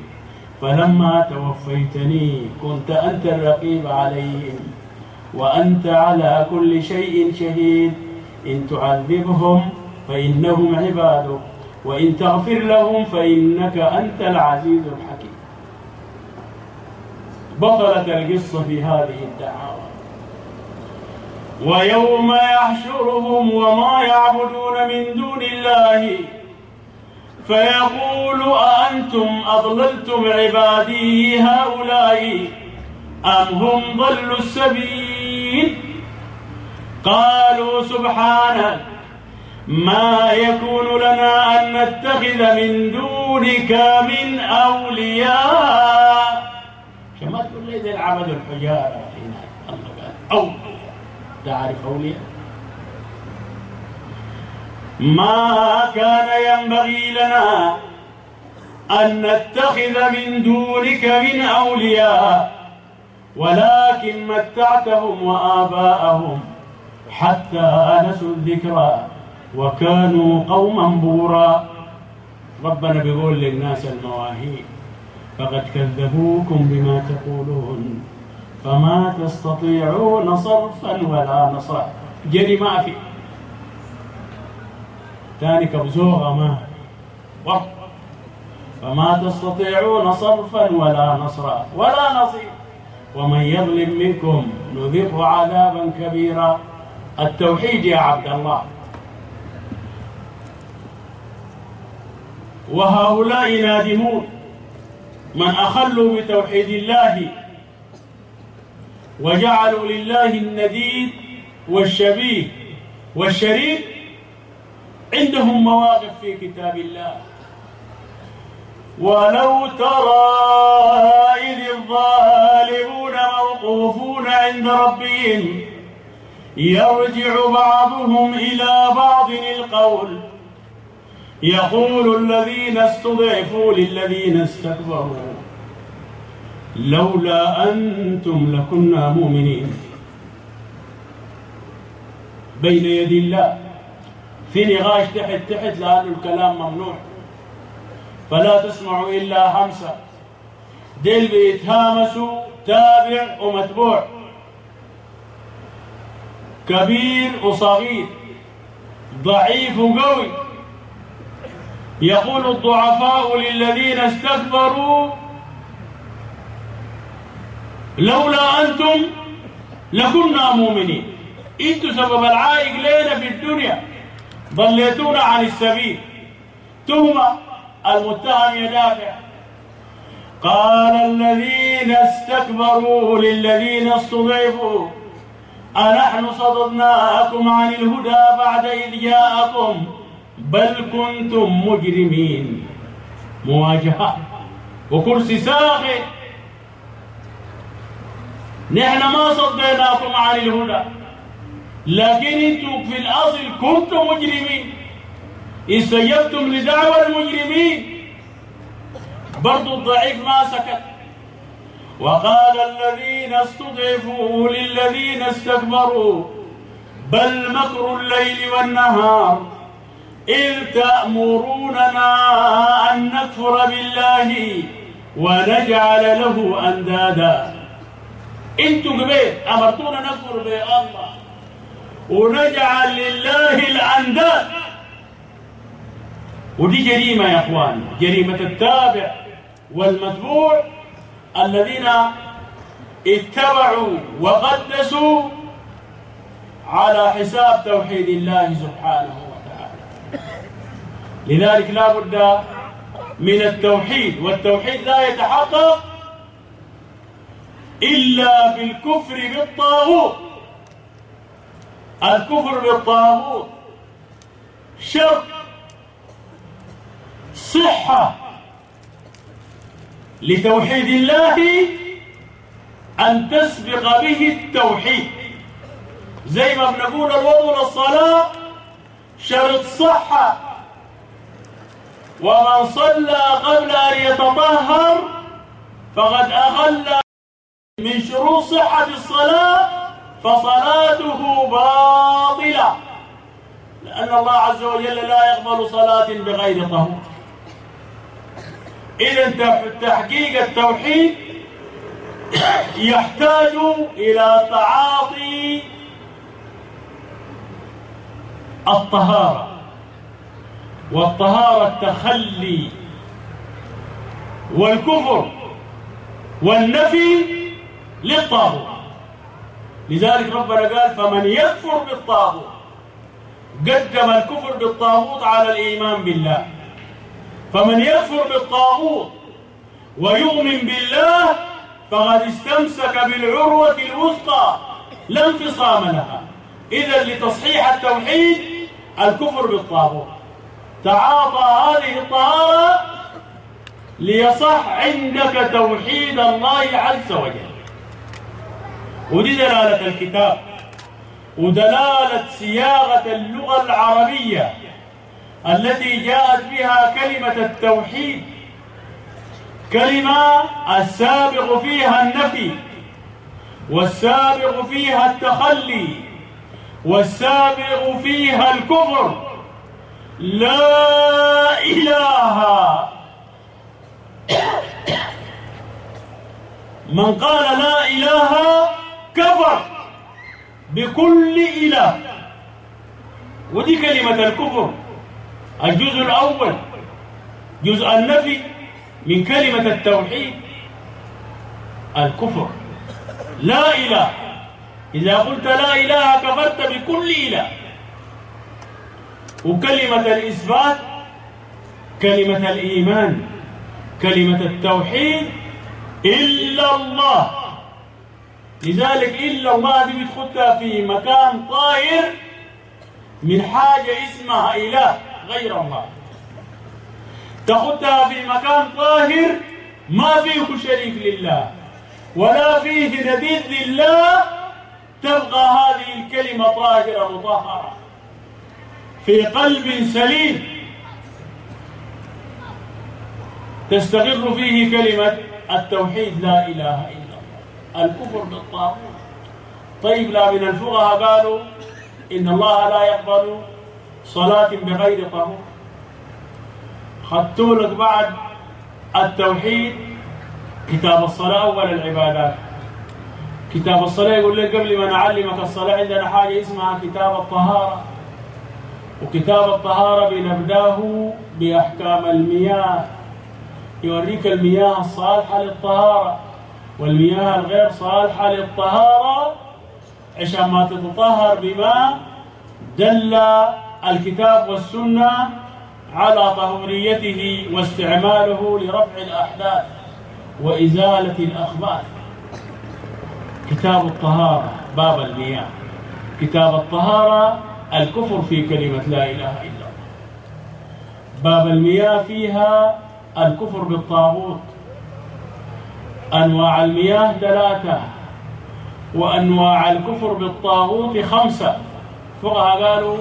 فلما توفيتني كنت أنت الرقيب عليهم وأنت على كل شيء شهيد. إن تعذبهم فإنهم عبادك وإن تغفر لهم فإنك أنت العزيز الحكيم. بطلت القصة في هذه الدعاوى. ويوم يحشرهم وما يعبدون من دون الله فيقول أأنتم أضللتم عبادي هؤلاء أم هم ضلوا السبيل؟ قالوا سبحانك ما يكون لنا أن نتخذ من دونك من أولياء. كما تقول لي العبد الحجارة أولياء. تعرف أولياء؟ ما كان ينبغي لنا أن نتخذ من دونك من أولياء ولكن متعتهم وآباءهم حتى نسوا الذكرى وكانوا قوما بورا. ربنا بيقول للناس المواهين فقد كذبوكم بما تقولون فما تستطيعون صرفا ولا نصرا. جري ما في. ثاني كبزوغة ما وقت فما تستطيعون صرفا ولا نصرا ولا نصير ومن يظلم منكم نذقه عذابا كبيرا. التوحيد يا عبد الله. وهؤلاء نادمون من أخلوا بتوحيد الله وجعلوا لله النديد والشبيه والشريك عندهم مواقف في كتاب الله. ولو ترى إذ الظالمون موقوفون عند ربهم يرجع بعضهم إلى بعض القول يقول الذين استضعفوا للذين استكبروا لولا أنتم لكنا مؤمنين. بين يدي الله. في نقاش تحت تحت لأن الكلام ممنوع. فلا تسمعوا إلا همسة. ديل بيتهامسوا تابع ومتبوع. كبير وصغير. ضعيف وقوي. يقول الضعفاء للذين استكبروا لولا أنتم لكنا مؤمنين. إنتوا سبب العائق لنا في الدنيا. ضليتونا عن السبيل. تهمة المتهم يدافع قال الذين استكبروا للذين استضعفوا أنحن صددناكم عن الهدى بعد إذ جاءكم بل كنتم مجرمين. مواجهة وكرسي ساخن نحن ما صديناكم عن الهدى. لكن أنتم في الأصل كنتم مجرمين. استجبتم لدعوى المجرمين برضو الضعيف ما سكت. وقال الذين استضعفوا للذين استكبروا بل مكر الليل والنهار إذ تأمروننا أن نكفر بالله ونجعل له أندادا. أنتم قبيل أمرتونا نكفر بالله. ونجعل لله الأنداد. ودي جريمة يا أخوان. جريمة التابع والمتبوع الذين اتبعوا وقدسوا على حساب توحيد الله سبحانه وتعالى. لذلك لا بد من التوحيد والتوحيد لا يتحقق إلا بالكفر بالطاغوت. الكفر بالطاغوت. شرط صحة لتوحيد الله أن تسبق به التوحيد. زي ما بنقول الوضوء للصلاة شرط صحة. ومن صلى قبل أن يتطهر فقد أغل من شروط صحة الصلاة فصلاته باطلة لأن الله عز وجل لا يقبل صلاة بغير طهور. إذا تحقيق التوحيد يحتاج إلى تعاطي الطهارة والطهارة التخلي والكفر والنفي للطاغوت. لذلك ربنا قال فمن يكفر بالطاغوت قدم الكفر بالطاغوت على الإيمان بالله. فمن يكفر بالطاغوت ويؤمن بالله فقد استمسك بالعروة الوثقى لا انفصام لها. إذا لتصحيح التوحيد الكفر بالطاغوت. تعاطى هذه الطهارة ليصح عندك توحيد الله عز وجل. ودي دلالة الكتاب ودلالة صياغة اللغة العربية التي جاءت بها كلمة التوحيد كلمة السابق فيها النفي والسابق فيها التخلي والسابق فيها الكفر. لا إله. من قال لا إله كفر بكل إله. ودي كلمة الكفر. الجزء الأول جزء النفي من كلمة التوحيد الكفر. لا إله. إذا قلت لا إله كفرت بكل إله. وكلمة الإثبات كلمة الإيمان كلمة التوحيد إلا الله. لذلك إلا الله دي بتخدها في مكان طاهر من حاجة اسمها إله غير الله. تخدها في مكان طاهر ما فيه شريك لله ولا فيه نبيذ لله تبقى هذه الكلمة طاهرة مطهرة في قلب سليم. تستقر فيه كلمة التوحيد لا إله إلا الكفر بالطاغوت. طيب لا من الفقهاء قالوا إن الله لا يقبل صلاة بغير طهور خدت لك بعد التوحيد كتاب الصلاة أول العبادات. كتاب الصلاة يقول لك قبل ما نعلمك الصلاة عندنا حاجة اسمها كتاب الطهارة. وكتاب الطهارة بنبدأه بأحكام المياه. يوريك المياه الصالحة للطهارة. والمياه الغير صالحة للطهارة. عشان ما تتطهر بما دل الكتاب والسنة على طهوريته واستعماله لرفع الأحداث وإزالة الأخبار. كتاب الطهارة باب المياه. كتاب الطهارة الكفر في كلمة لا إله إلا الله. باب المياه فيها الكفر بالطاغوت. أنواع المياه ثلاثة وأنواع الكفر بالطاغوت خمسة. فقهاء قالوا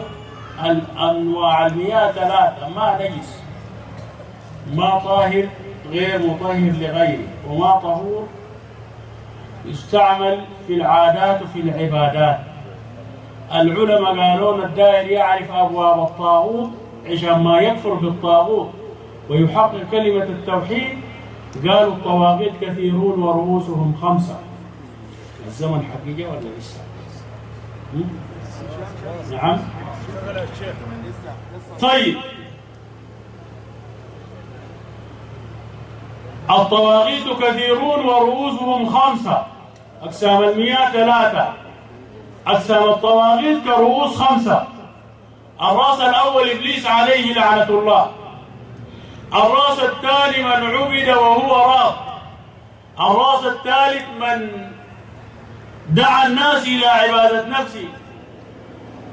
أنواع المياه ثلاثة ما نجس. ما طاهر غير مطهر لغيره وما طهور يستعمل في العادات وفي العبادات. العلماء قالون الدائر يعرف أبواب الطاغوت عشان ما يكفر بالطاغوت ويحقق كلمة التوحيد قالوا الطواغيت كثيرون ورؤوسهم خمسة. الزمن حقيقة ولا لسه؟ نعم. طيب. الطواغيت كثيرون ورؤوسهم خمسة. أقسام المياه ثلاثة. أقسام الطواغيت كرؤوس خمسة. الرأس الأول إبليس عليه لعنة الله. الرأس الثاني من عبد وهو راض الرأس الثالث من دعا الناس إلى عبادة نفسه.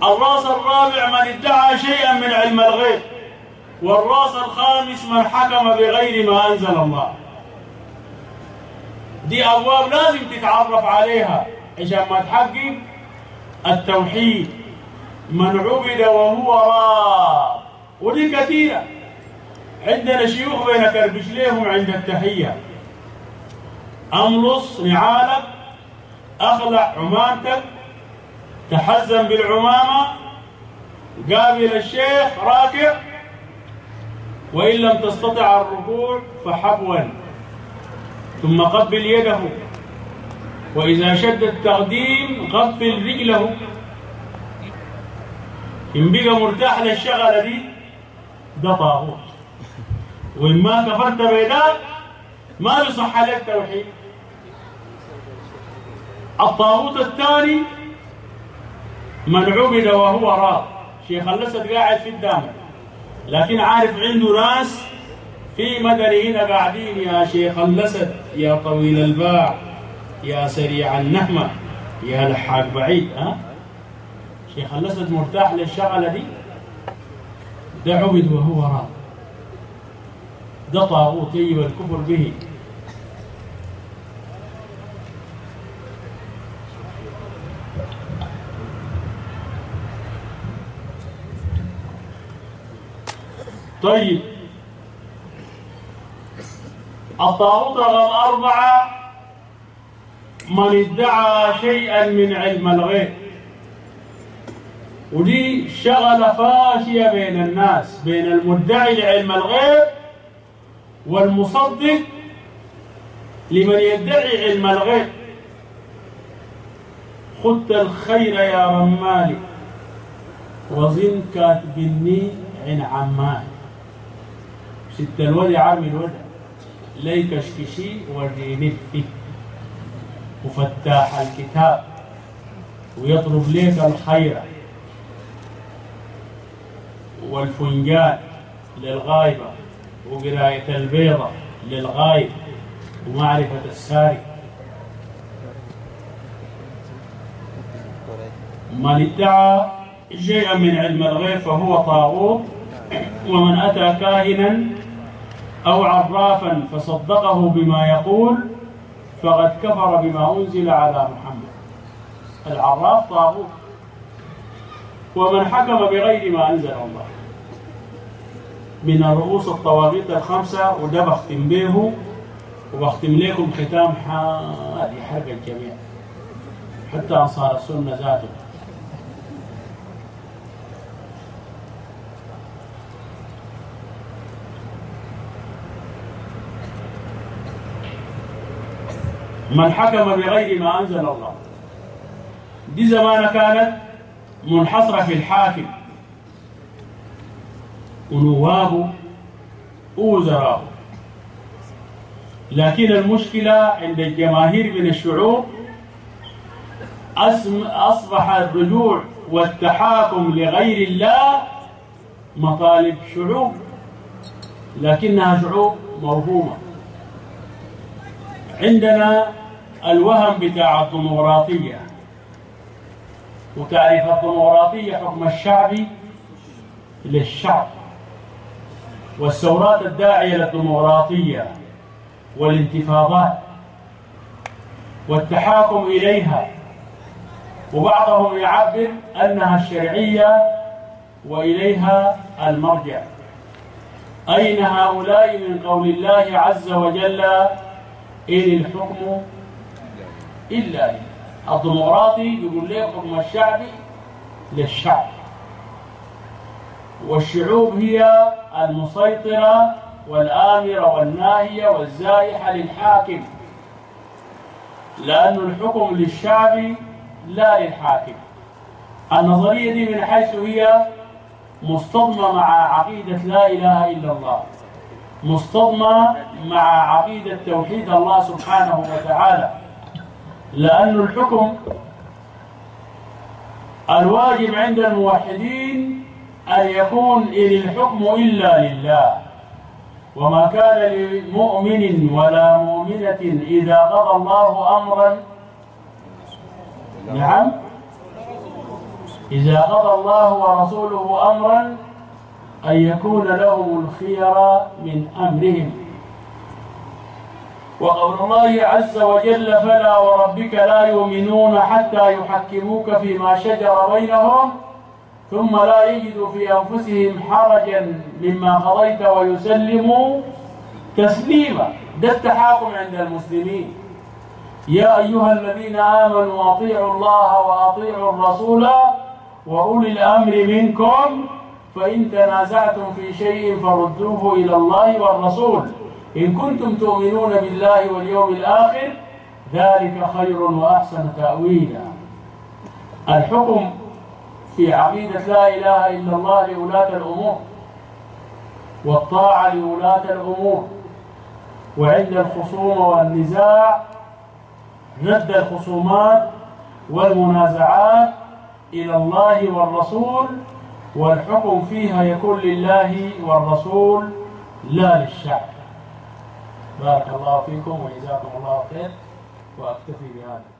الرأس الرابع من ادعى شيئا من علم الغيب. والرأس الخامس من حكم بغير ما أنزل الله. دي أبواب لازم تتعرف عليها. عشان ما تحقق التوحيد. من عبد وهو راض ودي كثيرة. عندنا شيوخ بين كربش ليهم عند التحية. أملص نعالك أخلع عمامتك تحزن بالعمامة قابل الشيخ راكع وإن لم تستطع الركوع فحبوا. ثم قبل يده وإذا شد التقديم غفل رجله. إن بقى مرتاح للشغلة دي ده طاغوت. وإن ما كفرت بيداك ما يصح عليك توحيد. الطاغوت الثاني من عبد وهو راض شيخ الأسد قاعد في الدامة لكن عارف عنده ناس في مدني هنا قاعدين. يا شيخ الأسد يا طويل الباع يا سريع النهمة يا لحاق بعيد ها؟ شيخ الأسد مرتاح للشغلة دي؟ ده عبد وهو راض ده طاغوت يجب الكفر به. طيب. الطاغوت رقم أربعة من ادعى شيئا من علم الغيب. ودي شغلة فاشية بين الناس بين المدعي لعلم الغيب والمصدق لمن يدعي علم الغيب. خدت الخير يا رمالي وظن كاتبني عن عمالي. ست الودع عم الودع لي كشكشي وريني فيه. وفتاح الكتاب ويطلب لك الخير. والفنجان للغايبة وقراية البيضة للغايب ومعرفة الساري من ادعى شيئا من علم الغيب فهو طاغوت ومن أتى كاهنا أو عرافا فصدقه بما يقول فقد كفر بما أنزل على محمد. العراف طاغوت. ومن حكم بغير ما أنزل الله. من الرؤوس الطواغيت الخمسة وده بختم به وبختم لكم ختام حاد يحرق الجميع حتى أنصار السنة ذاته. من حكم بغير ما أنزل الله دي زمان كانت منحصرة في الحاكم. ونوابه ووزراءه لكن المشكلة عند الجماهير من الشعوب أصبح الرجوع والتحاكم لغير الله مطالب شعوب لكنها شعوب موهومة. عندنا الوهم بتاع الديمقراطية. وتعريف الديمقراطية حكم الشعبي للشعب. والثورات الداعية للديمقراطية والانتفاضات والتحاكم إليها وبعضهم يعبر أنها الشرعية وإليها المرجع. أين هؤلاء من قول الله عز وجل إن الحكم إلا الديمقراطي يقول لك حكم الشعب للشعب. والشعوب هي المسيطرة والآمرة والناهية والزائحة للحاكم. لأن الحكم للشعب لا للحاكم. النظرية دي من حيث هي مصطدمة مع عقيدة لا إله إلا الله. مصطدمة مع عقيدة توحيد الله سبحانه وتعالى. لأن الحكم الواجب عند الموحدين أن يكون إن الحكم إلا لله؟ وما كان لمؤمن ولا مؤمنة إذا قضى الله أمرا؟ نعم. إذا قضى الله ورسوله أمرا أن يكون لهم الخير من أمرهم. وقول الله عز وجل فلا وربك لا يؤمنون حتى يحكموك فيما شجر بينهم ثم لا يجدوا في أنفسهم حرجا مما قضيت ويسلموا تسليما. ده التحاكم عند المسلمين. يا أيها الذين آمنوا أطيعوا الله وأطيعوا الرسول وأولي الأمر منكم. فإن تنازعتم في شيء فردوه إلى الله والرسول. إن كنتم تؤمنون بالله واليوم الآخر ذلك خير وأحسن تأويلا. الحكم في عقيدة لا إله إلا الله لولاة الأمور والطاعة لولاة الأمور. وعند الخصومة والنزاع رد الخصومات والمنازعات إلى الله والرسول والحكم فيها يكون لله والرسول لا للشعب. بارك الله فيكم وجزاكم الله خير وأكتفي بهذا.